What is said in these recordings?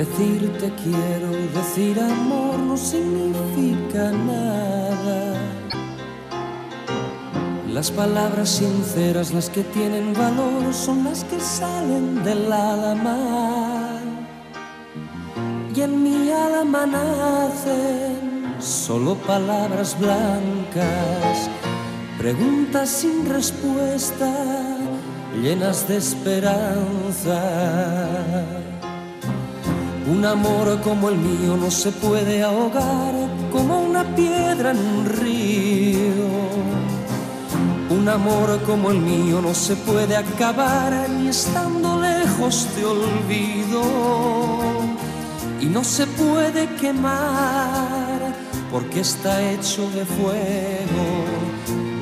Decir te quiero, decir amor no significa nada. Las palabras sinceras, las que tienen valor, son las que salen del alma. Y en mi alma nacen solo palabras blancas, preguntas sin respuesta, llenas de esperanza. Un amor como el mío no se puede ahogar como una piedra en un río. Un amor como el mío no se puede acabar ni estando lejos te olvido. Y no se puede quemar porque está hecho de fuego.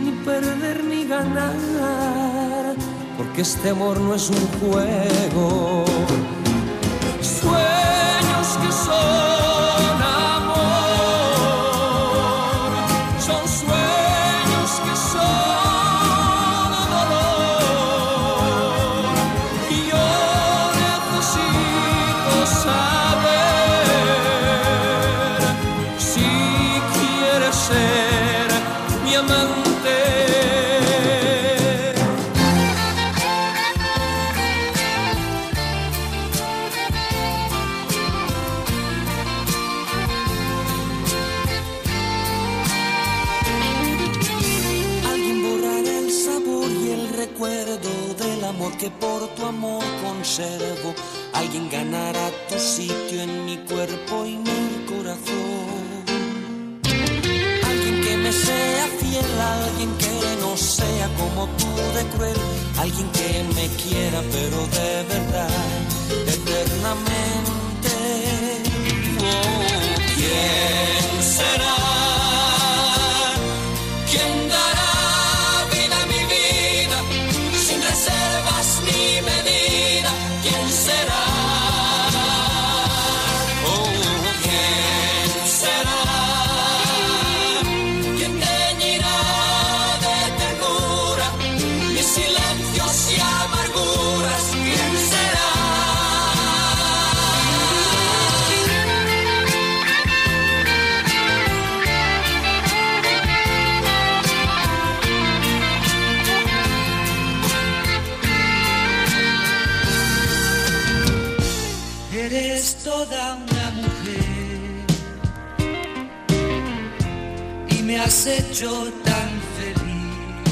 Ni perder ni ganar porque este amor no es un juego. time que por tu amor conservo. Alguien ganará tu sitio en mi cuerpo y mi corazón. Alguien que me sea fiel, alguien que no sea como tú de cruel. Alguien que me quiera pero de verdad, eternamente. Me has hecho tan feliz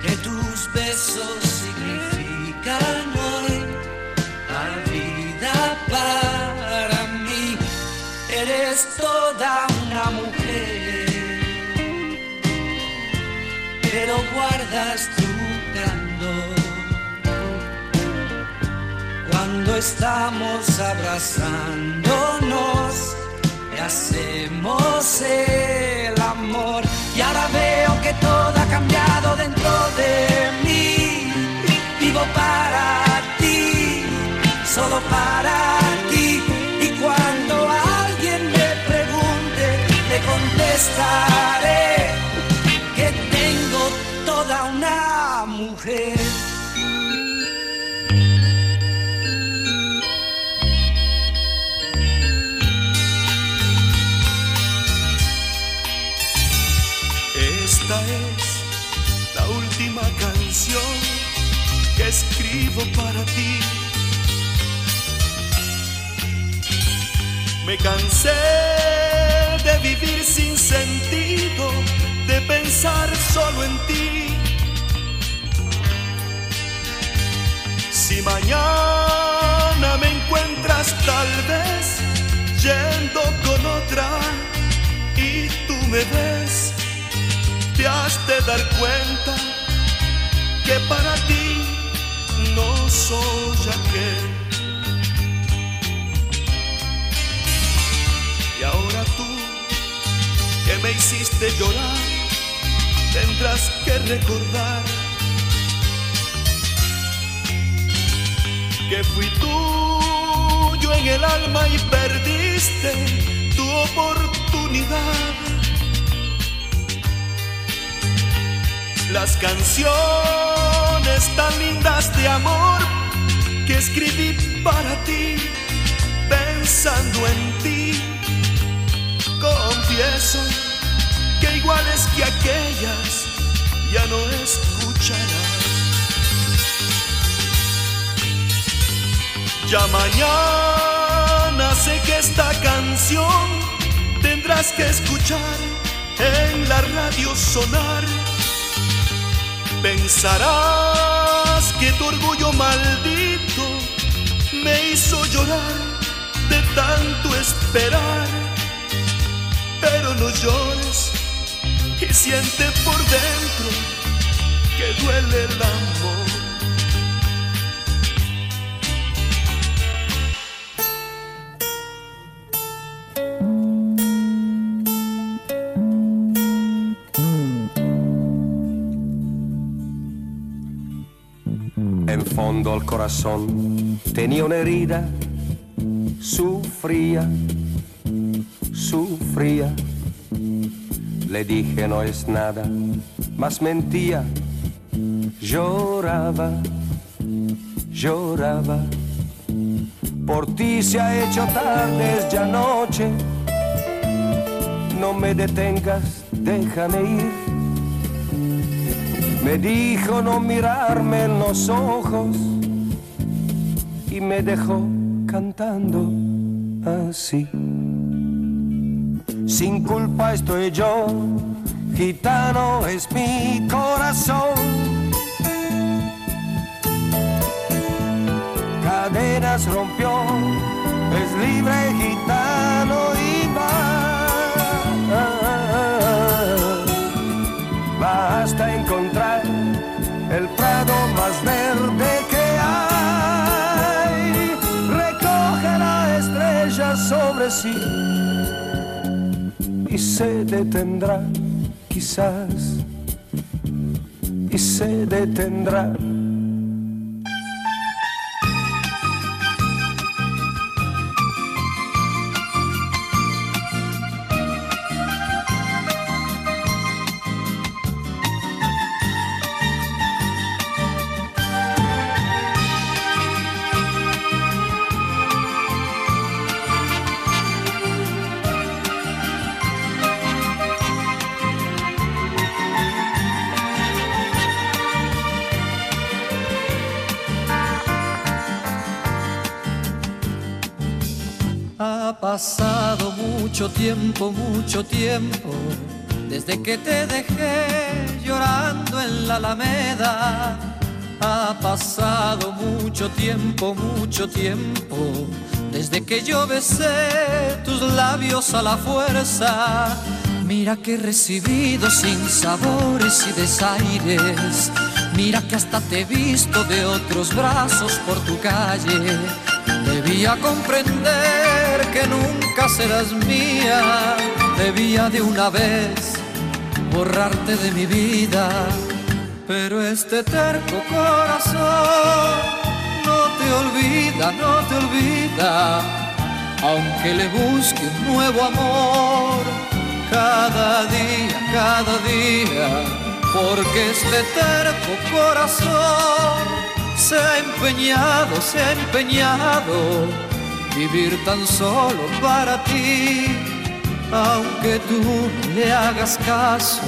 que tus besos significan hoy la vida para mí. Eres toda una mujer, pero guardas tu candor cuando estamos abrazándonos hacemos el amor. Y ahora veo que todo ha cambiado Me cansé de vivir sin sentido, de pensar solo en ti. Si mañana me encuentras tal vez yendo con otra y tú me ves, te has de dar cuenta que para ti no soy aquel. Me hiciste llorar, tendrás que recordar que fui tuyo en el alma y perdiste tu oportunidad. Las canciones tan lindas de amor que escribí para ti, pensando en ti. Confieso que iguales que aquellas ya no escucharás. Ya mañana sé que esta canción tendrás que escuchar en la radio sonar. Pensarás que tu orgullo maldito me hizo llorar de tanto esperar. Pero no llores siente por dentro que duele el amor. En fondo al corazón tenía una herida, sufría, sufría. Le dije no es nada, más mentía, lloraba, lloraba. Por ti se ha hecho tarde, ya noche. No me detengas, déjame ir me dijo no mirarme en los ojos y me dejó cantando así. Sin culpa estoy yo, gitano es mi corazón. Cadenas rompió, es libre gitano se detendrá, quizás, y se detendrá. Pasado mucho tiempo, mucho tiempo, desde que te dejé llorando en la alameda. Ha pasado mucho tiempo, mucho tiempo, desde que yo besé tus labios a la fuerza. Mira que he recibido sin sabores y desaires. Mira que hasta te he visto de otros brazos por tu calle. Debía comprender que nunca serás mía. Debía de una vez borrarte de mi vida. Pero este terco corazón no te olvida, no te olvida. Aunque le busque un nuevo amor cada día, cada día. Porque este terco corazón se ha empeñado, se ha empeñado vivir tan solo para ti, aunque tú le hagas caso.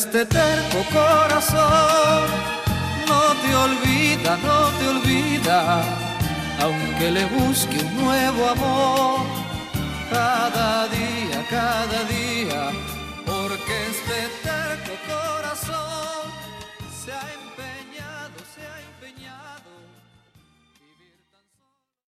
Este terco corazón. No te olvida, no te olvida, aunque le busque un nuevo amor. Cada día, cada día, porque este terco corazón se ha